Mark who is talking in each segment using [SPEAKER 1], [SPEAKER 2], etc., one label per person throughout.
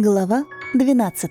[SPEAKER 1] Глава 12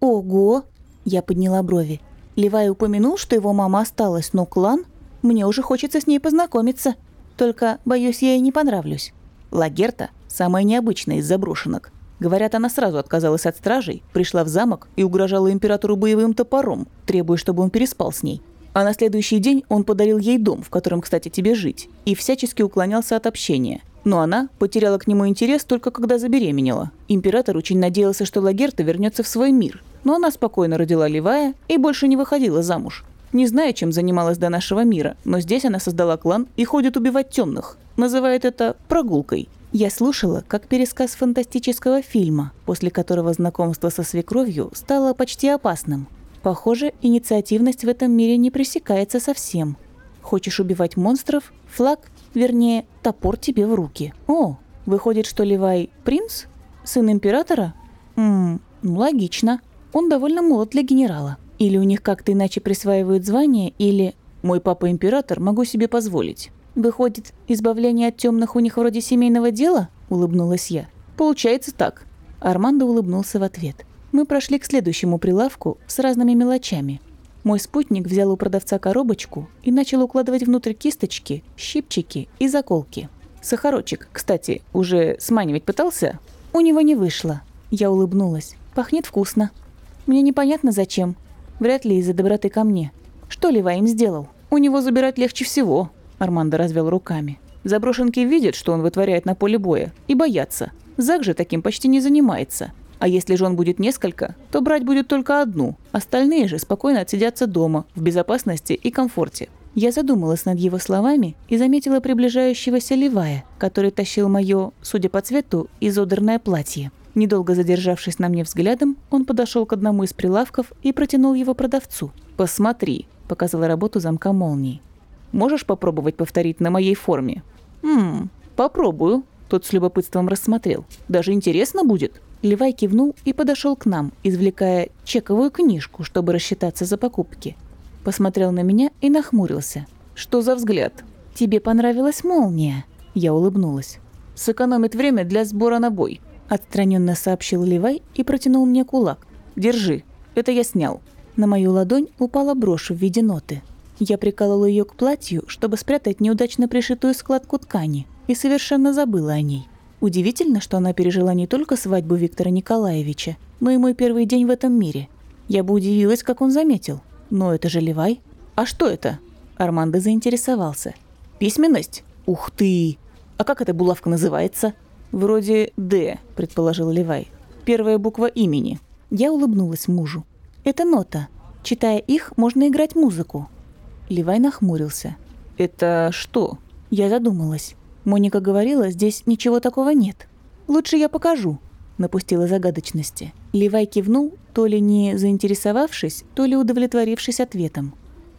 [SPEAKER 1] «Ого!» – я подняла брови. Левай упомянул, что его мама осталась, но клан... Мне уже хочется с ней познакомиться. Только, боюсь, я ей не понравлюсь. Лагерта – самая необычная из заброшенок. Говорят, она сразу отказалась от стражей, пришла в замок и угрожала императору боевым топором, требуя, чтобы он переспал с ней. А на следующий день он подарил ей дом, в котором, кстати, тебе жить, и всячески уклонялся от общения – но она потеряла к нему интерес только когда забеременела. Император очень надеялся, что Лагерта вернется в свой мир, но она спокойно родила Левая и больше не выходила замуж. Не знаю, чем занималась до нашего мира, но здесь она создала клан и ходит убивать темных. Называет это прогулкой. Я слушала, как пересказ фантастического фильма, после которого знакомство со свекровью стало почти опасным. Похоже, инициативность в этом мире не пресекается совсем. Хочешь убивать монстров? Флаг Вернее, топор тебе в руки. О, выходит, что Левай принц? Сын императора? Ммм, ну логично. Он довольно молод для генерала. Или у них как-то иначе присваивают звание, или «мой папа император, могу себе позволить». Выходит, избавление от темных у них вроде семейного дела? Улыбнулась я. Получается так. Армандо улыбнулся в ответ. Мы прошли к следующему прилавку с разными мелочами – мой спутник взял у продавца коробочку и начал укладывать внутрь кисточки, щипчики и заколки. Сахарочек, кстати, уже сманивать пытался? У него не вышло. Я улыбнулась. Пахнет вкусно. Мне непонятно зачем. Вряд ли из-за доброты ко мне. Что Лева им сделал? У него забирать легче всего. Армандо развел руками. Заброшенки видят, что он вытворяет на поле боя, и боятся. Зак же таким почти не занимается. А если жен будет несколько, то брать будет только одну. Остальные же спокойно отсидятся дома, в безопасности и комфорте. Я задумалась над его словами и заметила приближающегося Левая, который тащил мое, судя по цвету, изодранное платье. Недолго задержавшись на мне взглядом, он подошел к одному из прилавков и протянул его продавцу. «Посмотри», – показала работу замка молнии. «Можешь попробовать повторить на моей форме?» «Ммм, попробую», – тот с любопытством рассмотрел. «Даже интересно будет». Левай кивнул и подошел к нам, извлекая чековую книжку, чтобы рассчитаться за покупки. Посмотрел на меня и нахмурился. «Что за взгляд?» «Тебе понравилась молния?» Я улыбнулась. «Сэкономит время для сбора на бой», – отстраненно сообщил Левай и протянул мне кулак. «Держи, это я снял». На мою ладонь упала брошь в виде ноты. Я приколола ее к платью, чтобы спрятать неудачно пришитую складку ткани, и совершенно забыла о ней. Удивительно, что она пережила не только свадьбу Виктора Николаевича, но и мой первый день в этом мире. Я бы удивилась, как он заметил. Но это же Левай. А что это? Армандо заинтересовался. Письменность? Ух ты! А как эта булавка называется? Вроде «Д», предположил Левай. Первая буква имени. Я улыбнулась мужу. Это нота. Читая их, можно играть музыку. Левай нахмурился. Это что? Я задумалась. Моника говорила, здесь ничего такого нет. Лучше я покажу, напустила загадочности. Левай кивнул, то ли не заинтересовавшись, то ли удовлетворившись ответом.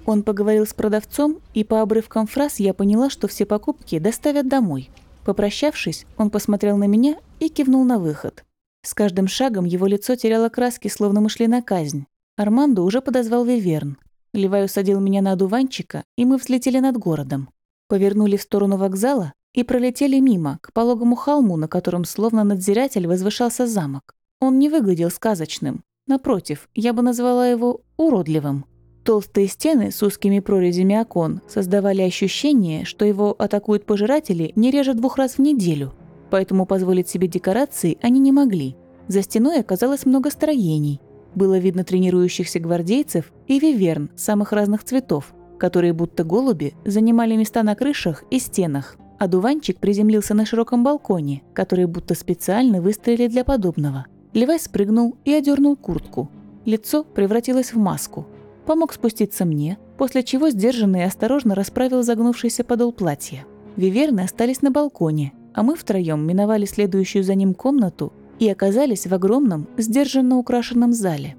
[SPEAKER 1] Он поговорил с продавцом, и по обрывкам фраз я поняла, что все покупки доставят домой. Попрощавшись, он посмотрел на меня и кивнул на выход. С каждым шагом его лицо теряло краски, словно мы шли на казнь. Армандо уже подозвал Виверн. Левай усадил меня на одуванчика, и мы взлетели над городом. Повернули в сторону вокзала, и пролетели мимо, к пологому холму, на котором словно надзиратель возвышался замок. Он не выглядел сказочным. Напротив, я бы назвала его уродливым. Толстые стены с узкими прорезями окон создавали ощущение, что его атакуют пожиратели не реже двух раз в неделю, поэтому позволить себе декорации они не могли. За стеной оказалось много строений. Было видно тренирующихся гвардейцев и виверн самых разных цветов, которые будто голуби занимали места на крышах и стенах. Одуванчик приземлился на широком балконе, который будто специально выстроили для подобного. Левай спрыгнул и одернул куртку. Лицо превратилось в маску. Помог спуститься мне, после чего сдержанно и осторожно расправил загнувшийся подол платья. Виверны остались на балконе, а мы втроем миновали следующую за ним комнату и оказались в огромном, сдержанно украшенном зале.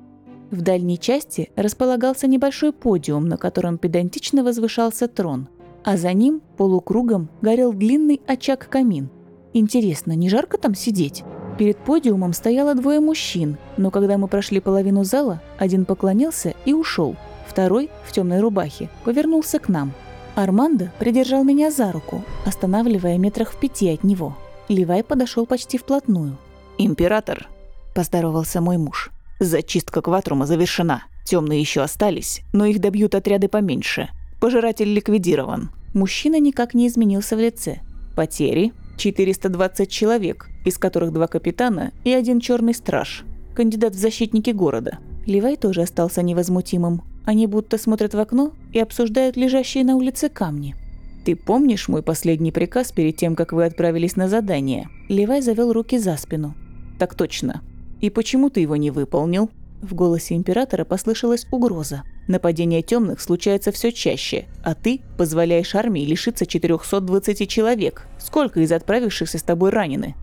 [SPEAKER 1] В дальней части располагался небольшой подиум, на котором педантично возвышался трон – а за ним полукругом горел длинный очаг-камин. Интересно, не жарко там сидеть? Перед подиумом стояло двое мужчин, но когда мы прошли половину зала, один поклонился и ушел, второй, в темной рубахе, повернулся к нам. Армандо придержал меня за руку, останавливая метрах в пяти от него. Левай подошел почти вплотную. «Император», – поздоровался мой муж. «Зачистка Кватрума завершена. Темные еще остались, но их добьют отряды поменьше. Пожиратель ликвидирован». Мужчина никак не изменился в лице. Потери – 420 человек, из которых два капитана и один черный страж. Кандидат в защитники города. Левай тоже остался невозмутимым. Они будто смотрят в окно и обсуждают лежащие на улице камни. «Ты помнишь мой последний приказ перед тем, как вы отправились на задание?» Левай завел руки за спину. «Так точно. И почему ты его не выполнил?» В голосе императора послышалась угроза. «Нападения темных случается все чаще, а ты позволяешь армии лишиться 420 человек. Сколько из отправившихся с тобой ранены?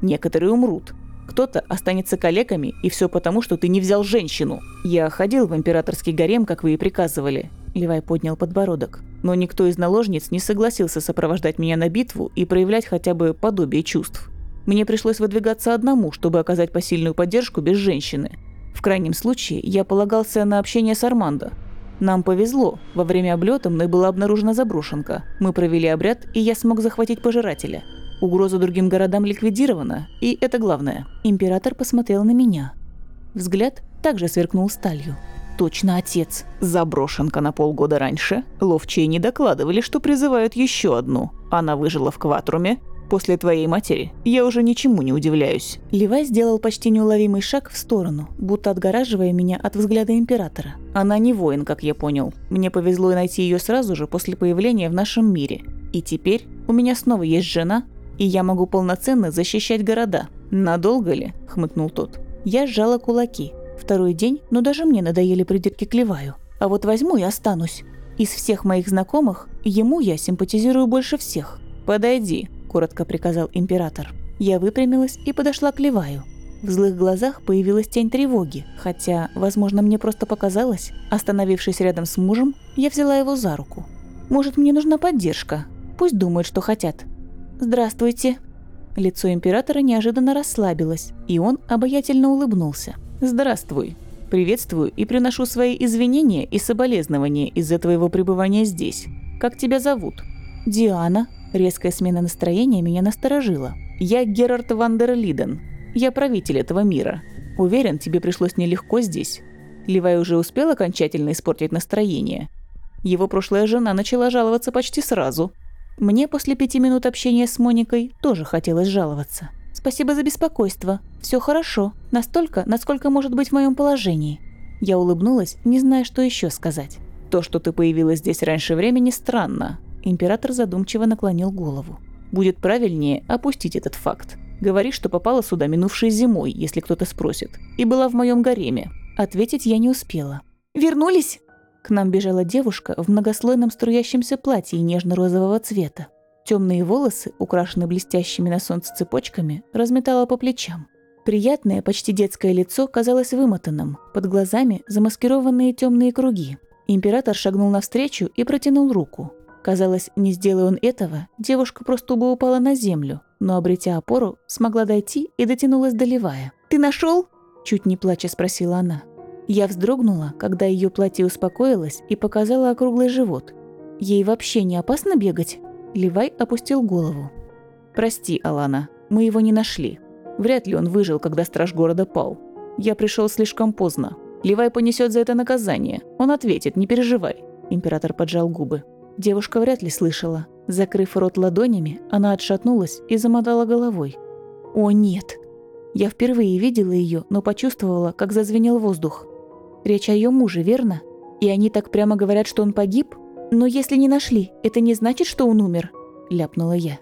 [SPEAKER 1] Некоторые умрут. Кто-то останется калеками, и все потому, что ты не взял женщину. Я ходил в императорский гарем, как вы и приказывали. Левай поднял подбородок. Но никто из наложниц не согласился сопровождать меня на битву и проявлять хотя бы подобие чувств. Мне пришлось выдвигаться одному, чтобы оказать посильную поддержку без женщины. В крайнем случае, я полагался на общение с Армандо. Нам повезло. Во время облета мной была обнаружена заброшенка. Мы провели обряд, и я смог захватить пожирателя. Угроза другим городам ликвидирована, и это главное. Император посмотрел на меня. Взгляд также сверкнул сталью точно отец. Заброшенка на полгода раньше. Ловчие не докладывали, что призывают еще одну. Она выжила в Кватруме. После твоей матери я уже ничему не удивляюсь». Левай сделал почти неуловимый шаг в сторону, будто отгораживая меня от взгляда императора. «Она не воин, как я понял. Мне повезло найти ее сразу же после появления в нашем мире. И теперь у меня снова есть жена, и я могу полноценно защищать города. Надолго ли?» – хмыкнул тот. Я сжала кулаки, Второй день, но даже мне надоели придирки к Леваю. А вот возьму и останусь. Из всех моих знакомых, ему я симпатизирую больше всех. «Подойди», – коротко приказал император. Я выпрямилась и подошла к Леваю. В злых глазах появилась тень тревоги, хотя, возможно, мне просто показалось. Остановившись рядом с мужем, я взяла его за руку. «Может, мне нужна поддержка? Пусть думают, что хотят». «Здравствуйте». Лицо императора неожиданно расслабилось, и он обаятельно улыбнулся. «Здравствуй. Приветствую и приношу свои извинения и соболезнования из-за твоего пребывания здесь. Как тебя зовут?» «Диана». Резкая смена настроения меня насторожила. «Я Герард Вандерлиден. Я правитель этого мира. Уверен, тебе пришлось нелегко здесь. Левай уже успел окончательно испортить настроение. Его прошлая жена начала жаловаться почти сразу. Мне после пяти минут общения с Моникой тоже хотелось жаловаться. Спасибо за беспокойство. Все хорошо. Настолько, насколько может быть в моем положении. Я улыбнулась, не зная, что еще сказать. То, что ты появилась здесь раньше времени, странно. Император задумчиво наклонил голову. Будет правильнее опустить этот факт. Говори, что попала сюда минувшей зимой, если кто-то спросит. И была в моем гареме. Ответить я не успела. «Вернулись?» К нам бежала девушка в многослойном струящемся платье нежно-розового цвета. Темные волосы, украшенные блестящими на солнце цепочками, разметала по плечам. Приятное, почти детское лицо казалось вымотанным, под глазами замаскированные темные круги. Император шагнул навстречу и протянул руку. Казалось, не сделая он этого, девушка просто бы упала на землю, но, обретя опору, смогла дойти и дотянулась до Левая. «Ты нашел? чуть не плача спросила она. Я вздрогнула, когда ее платье успокоилось и показала округлый живот. Ей вообще не опасно бегать? Левай опустил голову. «Прости, Алана, мы его не нашли. Вряд ли он выжил, когда страж города пал. Я пришел слишком поздно. Левай понесет за это наказание. Он ответит, не переживай». Император поджал губы. Девушка вряд ли слышала. Закрыв рот ладонями, она отшатнулась и замотала головой. «О, нет!» Я впервые видела ее, но почувствовала, как зазвенел воздух. Речь о ее муже, верно? И они так прямо говорят, что он погиб? «Но если не нашли, это не значит, что он умер», – ляпнула я.